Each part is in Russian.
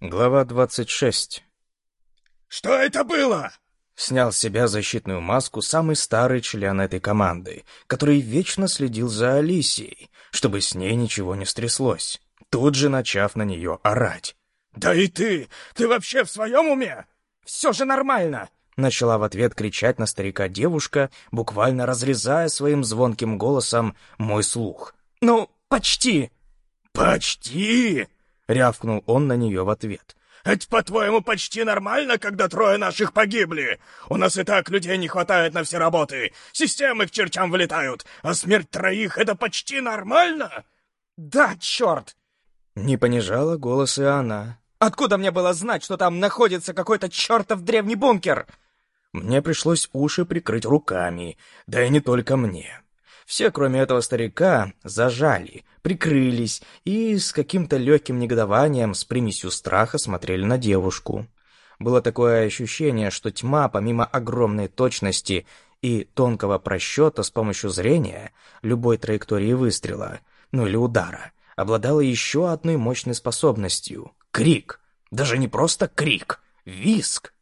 Глава 26. «Что это было?» Снял с себя защитную маску самый старый член этой команды, который вечно следил за Алисией, чтобы с ней ничего не стряслось, тут же начав на нее орать. «Да и ты! Ты вообще в своем уме?» «Все же нормально!» Начала в ответ кричать на старика девушка, буквально разрезая своим звонким голосом мой слух. «Ну, почти!» «Почти?» — рявкнул он на нее в ответ. «Это, по-твоему, почти нормально, когда трое наших погибли? У нас и так людей не хватает на все работы, системы к чертям вылетают, а смерть троих — это почти нормально?» «Да, черт!» Не понижала голос и она. «Откуда мне было знать, что там находится какой-то чертов древний бункер?» Мне пришлось уши прикрыть руками, да и не только мне. Все, кроме этого старика, зажали, прикрылись и с каким-то легким негодованием, с примесью страха смотрели на девушку. Было такое ощущение, что тьма, помимо огромной точности и тонкого просчета с помощью зрения, любой траектории выстрела, ну или удара, обладала еще одной мощной способностью — крик. Даже не просто крик, виск.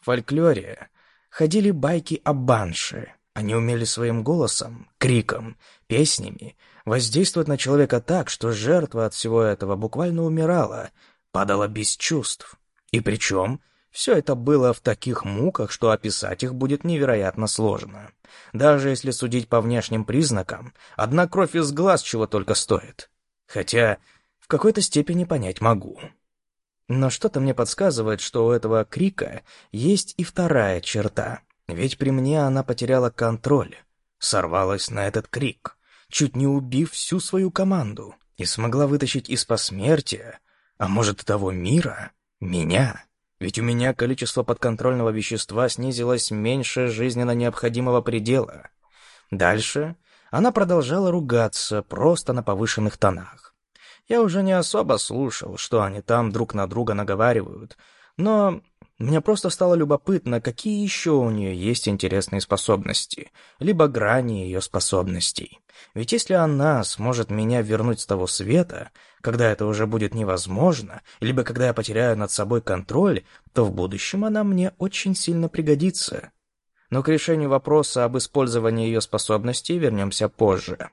В фольклоре ходили байки о банше. Они умели своим голосом, криком, песнями воздействовать на человека так, что жертва от всего этого буквально умирала, падала без чувств. И причем все это было в таких муках, что описать их будет невероятно сложно. Даже если судить по внешним признакам, одна кровь из глаз чего только стоит. Хотя в какой-то степени понять могу. Но что-то мне подсказывает, что у этого крика есть и вторая черта. Ведь при мне она потеряла контроль, сорвалась на этот крик чуть не убив всю свою команду, и смогла вытащить из посмертия, а может, того мира, меня. Ведь у меня количество подконтрольного вещества снизилось меньше жизненно необходимого предела. Дальше она продолжала ругаться просто на повышенных тонах. Я уже не особо слушал, что они там друг на друга наговаривают, но мне просто стало любопытно, какие еще у нее есть интересные способности, либо грани ее способностей. Ведь если она сможет меня вернуть с того света, когда это уже будет невозможно, либо когда я потеряю над собой контроль, то в будущем она мне очень сильно пригодится. Но к решению вопроса об использовании ее способностей вернемся позже.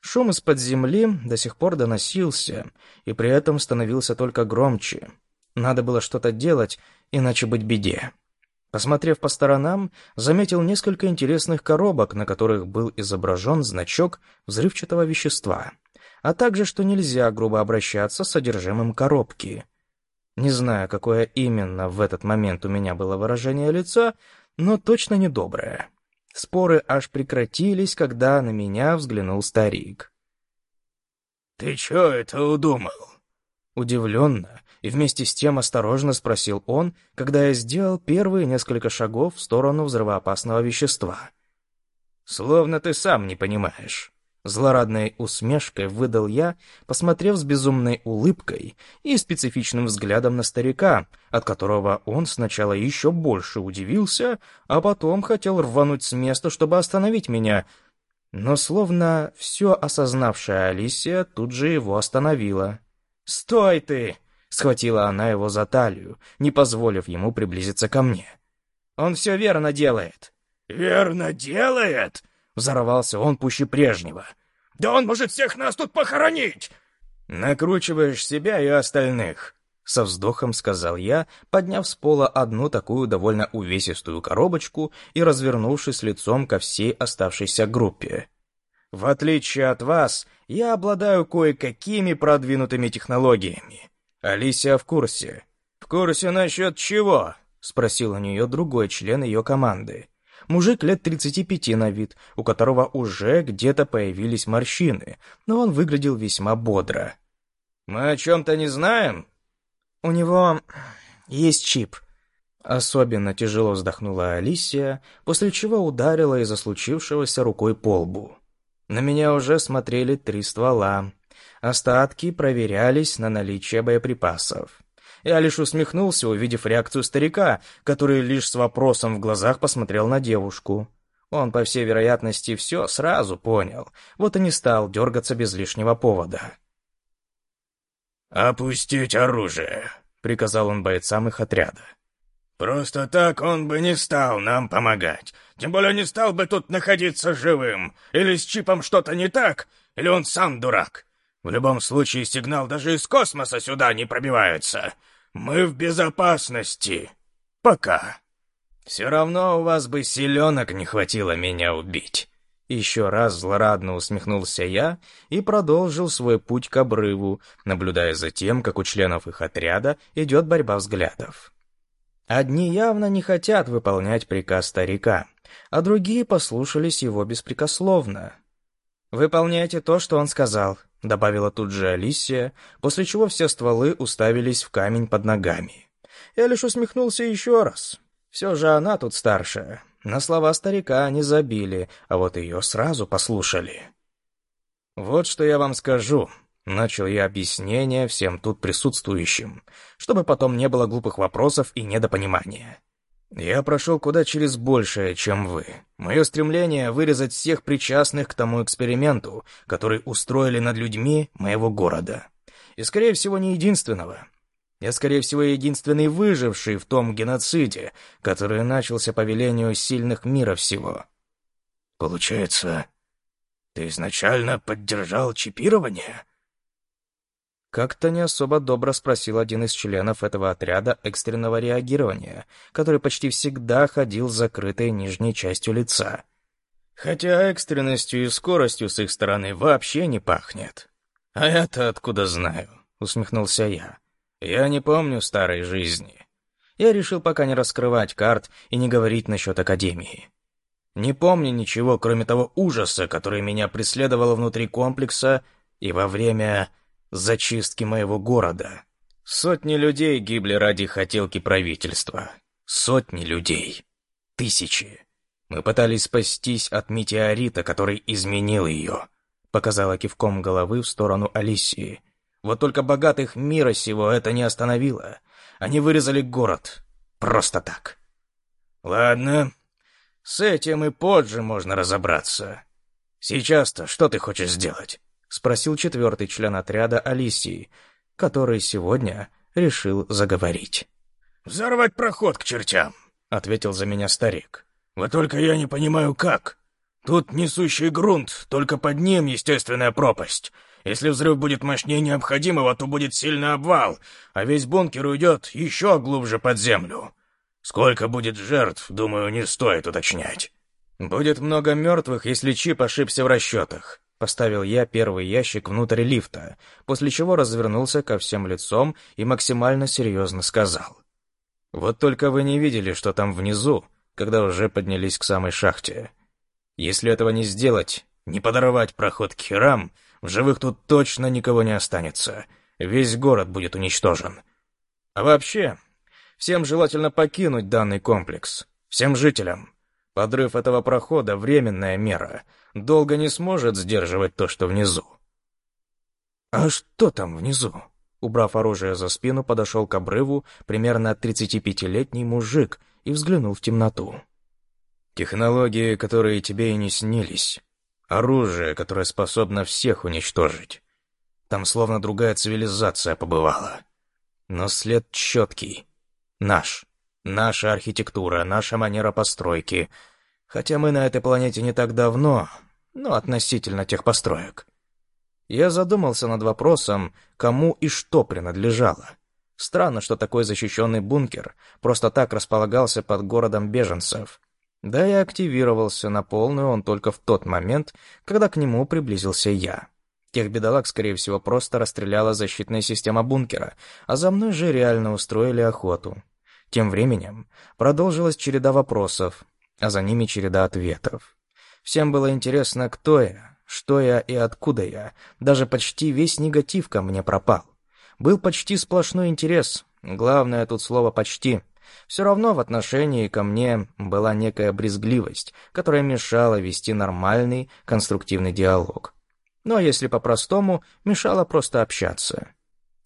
Шум из-под земли до сих пор доносился, и при этом становился только громче. Надо было что-то делать, иначе быть беде. Посмотрев по сторонам, заметил несколько интересных коробок, на которых был изображен значок взрывчатого вещества, а также, что нельзя грубо обращаться с содержимым коробки. Не знаю, какое именно в этот момент у меня было выражение лица, но точно недоброе. Споры аж прекратились, когда на меня взглянул старик. «Ты чё это удумал?» Удивленно и вместе с тем осторожно спросил он, когда я сделал первые несколько шагов в сторону взрывоопасного вещества. «Словно ты сам не понимаешь». Злорадной усмешкой выдал я, посмотрев с безумной улыбкой и специфичным взглядом на старика, от которого он сначала еще больше удивился, а потом хотел рвануть с места, чтобы остановить меня. Но словно все осознавшая Алисия тут же его остановила. «Стой ты!» Схватила она его за талию, не позволив ему приблизиться ко мне. «Он все верно делает». «Верно делает?» Взорвался он пуще прежнего. «Да он может всех нас тут похоронить!» «Накручиваешь себя и остальных», — со вздохом сказал я, подняв с пола одну такую довольно увесистую коробочку и развернувшись лицом ко всей оставшейся группе. «В отличие от вас, я обладаю кое-какими продвинутыми технологиями. Алисия в курсе. В курсе насчет чего? Спросил у нее другой член ее команды. Мужик лет 35 на вид, у которого уже где-то появились морщины, но он выглядел весьма бодро. «Мы о чем-то не знаем?» «У него есть чип». Особенно тяжело вздохнула Алисия, после чего ударила из-за случившегося рукой по лбу. На меня уже смотрели три ствола, Остатки проверялись на наличие боеприпасов. Я лишь усмехнулся, увидев реакцию старика, который лишь с вопросом в глазах посмотрел на девушку. Он, по всей вероятности, все сразу понял, вот и не стал дергаться без лишнего повода. «Опустить оружие», — приказал он бойцам их отряда. «Просто так он бы не стал нам помогать. Тем более не стал бы тут находиться живым. Или с чипом что-то не так, или он сам дурак. В любом случае сигнал даже из космоса сюда не пробивается. Мы в безопасности. Пока». «Все равно у вас бы силенок не хватило меня убить». Еще раз злорадно усмехнулся я и продолжил свой путь к обрыву, наблюдая за тем, как у членов их отряда идет борьба взглядов. Одни явно не хотят выполнять приказ старика, а другие послушались его беспрекословно. «Выполняйте то, что он сказал», — добавила тут же Алисия, после чего все стволы уставились в камень под ногами. Я лишь усмехнулся еще раз. Все же она тут старшая. На слова старика они забили, а вот ее сразу послушали. «Вот что я вам скажу», — начал я объяснение всем тут присутствующим, чтобы потом не было глупых вопросов и недопонимания. «Я прошел куда через большее, чем вы. Мое стремление — вырезать всех причастных к тому эксперименту, который устроили над людьми моего города. И, скорее всего, не единственного. Я, скорее всего, единственный выживший в том геноциде, который начался по велению сильных мира всего. Получается, ты изначально поддержал чипирование? Как-то не особо добро спросил один из членов этого отряда экстренного реагирования, который почти всегда ходил с закрытой нижней частью лица. Хотя экстренностью и скоростью с их стороны вообще не пахнет. «А это откуда знаю?» — усмехнулся я. Я не помню старой жизни. Я решил пока не раскрывать карт и не говорить насчет Академии. Не помню ничего, кроме того ужаса, который меня преследовал внутри комплекса и во время зачистки моего города. Сотни людей гибли ради хотелки правительства. Сотни людей. Тысячи. Мы пытались спастись от метеорита, который изменил ее. Показала кивком головы в сторону Алисии. Вот только богатых мира сего это не остановило. Они вырезали город. Просто так. Ладно, с этим и позже можно разобраться. Сейчас-то что ты хочешь сделать? Спросил четвертый член отряда Алисии, который сегодня решил заговорить. «Взорвать проход к чертям», — ответил за меня старик. «Вот только я не понимаю, как. Тут несущий грунт, только под ним естественная пропасть. Если взрыв будет мощнее необходимого, то будет сильный обвал, а весь бункер уйдет еще глубже под землю. Сколько будет жертв, думаю, не стоит уточнять. Будет много мертвых, если чип ошибся в расчетах. Поставил я первый ящик внутрь лифта, после чего развернулся ко всем лицом и максимально серьезно сказал. «Вот только вы не видели, что там внизу, когда уже поднялись к самой шахте. Если этого не сделать, не подорвать проход к херам, в живых тут точно никого не останется. Весь город будет уничтожен. А вообще, всем желательно покинуть данный комплекс. Всем жителям. Подрыв этого прохода — временная мера. Долго не сможет сдерживать то, что внизу. «А что там внизу?» Убрав оружие за спину, подошел к обрыву примерно 35-летний мужик и взглянул в темноту. «Технологии, которые тебе и не снились. Оружие, которое способно всех уничтожить. Там словно другая цивилизация побывала. Но след четкий. Наш. Наша архитектура, наша манера постройки. Хотя мы на этой планете не так давно, но относительно тех построек. Я задумался над вопросом, кому и что принадлежало. Странно, что такой защищенный бункер просто так располагался под городом беженцев. Да и активировался на полную он только в тот момент, когда к нему приблизился я. Тех бедолаг, скорее всего, просто расстреляла защитная система бункера, а за мной же реально устроили охоту. Тем временем продолжилась череда вопросов, а за ними череда ответов. Всем было интересно, кто я, что я и откуда я. Даже почти весь негатив ко мне пропал. Был почти сплошной интерес. Главное тут слово «почти». Все равно в отношении ко мне была некая брезгливость, которая мешала вести нормальный, конструктивный диалог. Но если по-простому, мешала просто общаться.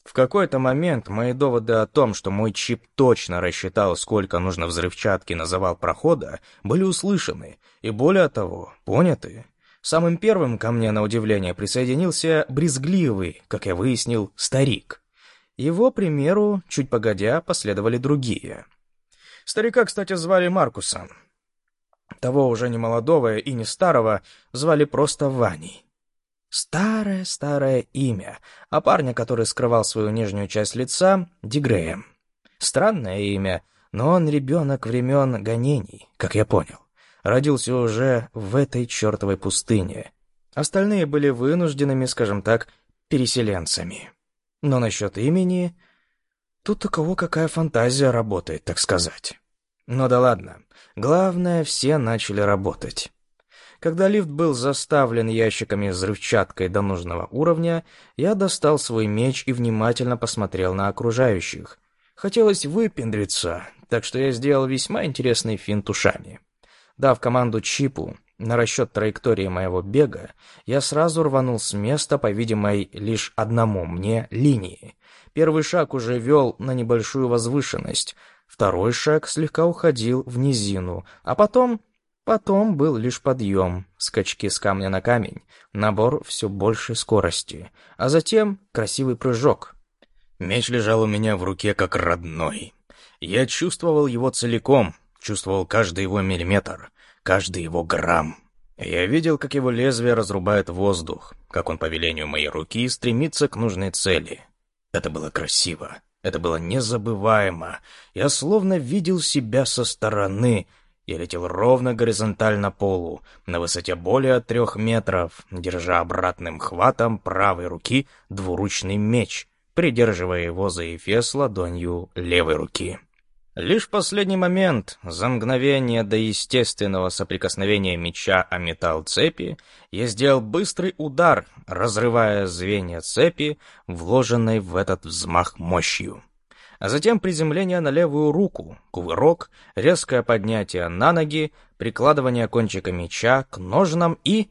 В какой-то момент мои доводы о том, что мой чип точно рассчитал, сколько нужно взрывчатки на завал прохода, были услышаны и, более того, поняты. Самым первым ко мне, на удивление, присоединился брезгливый, как я выяснил, старик. Его примеру, чуть погодя, последовали другие. Старика, кстати, звали Маркусом. Того уже не молодого и не старого звали просто Ваней. Старое-старое имя, а парня, который скрывал свою нижнюю часть лица, Дигреем. Странное имя, но он ребенок времен гонений, как я понял. Родился уже в этой чертовой пустыне. Остальные были вынужденными, скажем так, переселенцами. Но насчет имени... Тут у кого какая фантазия работает, так сказать. Ну да ладно. Главное, все начали работать. Когда лифт был заставлен ящиками с взрывчаткой до нужного уровня, я достал свой меч и внимательно посмотрел на окружающих. Хотелось выпендриться, так что я сделал весьма интересный финт ушами. Дав команду Чипу на расчет траектории моего бега, я сразу рванул с места по видимой лишь одному мне линии. Первый шаг уже вел на небольшую возвышенность, второй шаг слегка уходил в низину, а потом... Потом был лишь подъем, скачки с камня на камень, набор все большей скорости, а затем красивый прыжок. Меч лежал у меня в руке как родной. Я чувствовал его целиком, чувствовал каждый его миллиметр, каждый его грамм. Я видел, как его лезвие разрубает воздух, как он по велению моей руки стремится к нужной цели. Это было красиво, это было незабываемо. Я словно видел себя со стороны. Я летел ровно горизонтально полу, на высоте более трех метров, держа обратным хватом правой руки двуручный меч, придерживая его за эфес ладонью левой руки. Лишь последний момент, за мгновение до естественного соприкосновения меча о металл цепи, я сделал быстрый удар, разрывая звенья цепи, вложенной в этот взмах мощью. А затем приземление на левую руку, кувырок, резкое поднятие на ноги, прикладывание кончика меча к ножнам и...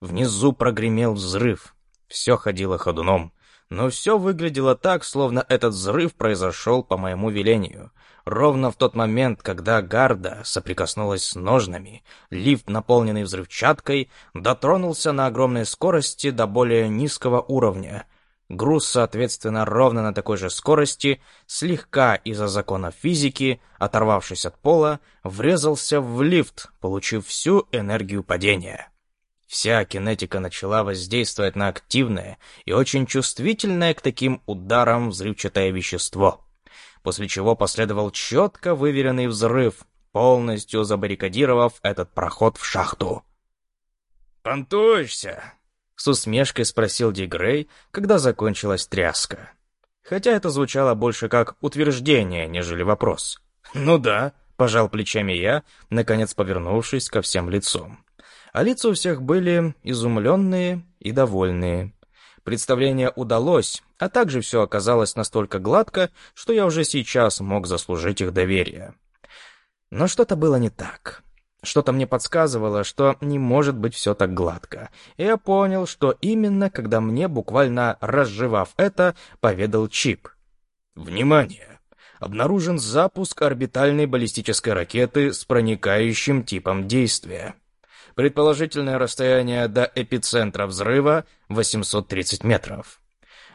Внизу прогремел взрыв. Все ходило ходуном. Но все выглядело так, словно этот взрыв произошел по моему велению. Ровно в тот момент, когда гарда соприкоснулась с ножнами, лифт, наполненный взрывчаткой, дотронулся на огромной скорости до более низкого уровня. Груз, соответственно, ровно на такой же скорости, слегка из-за закона физики, оторвавшись от пола, врезался в лифт, получив всю энергию падения. Вся кинетика начала воздействовать на активное и очень чувствительное к таким ударам взрывчатое вещество, после чего последовал четко выверенный взрыв, полностью забаррикадировав этот проход в шахту. «Понтуешься?» — с усмешкой спросил Дигрей, когда закончилась тряска. Хотя это звучало больше как утверждение, нежели вопрос. «Ну да», — пожал плечами я, наконец повернувшись ко всем лицом а лица у всех были изумленные и довольные. Представление удалось, а также все оказалось настолько гладко, что я уже сейчас мог заслужить их доверие. Но что-то было не так. Что-то мне подсказывало, что не может быть все так гладко. И я понял, что именно, когда мне, буквально разжевав это, поведал Чип. «Внимание! Обнаружен запуск орбитальной баллистической ракеты с проникающим типом действия. Предположительное расстояние до эпицентра взрыва — 830 метров.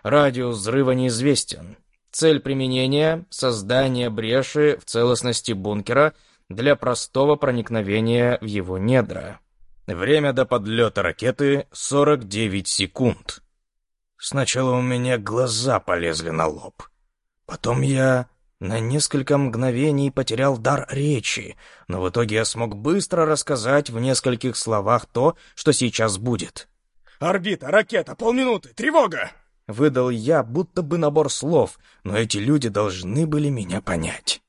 Радиус взрыва неизвестен. Цель применения — создание бреши в целостности бункера для простого проникновения в его недра. Время до подлета ракеты — 49 секунд. Сначала у меня глаза полезли на лоб. Потом я на несколько мгновений потерял дар речи, но в итоге я смог быстро рассказать в нескольких словах то, что сейчас будет. «Орбита, ракета, полминуты, тревога!» Выдал я, будто бы набор слов, но эти люди должны были меня понять.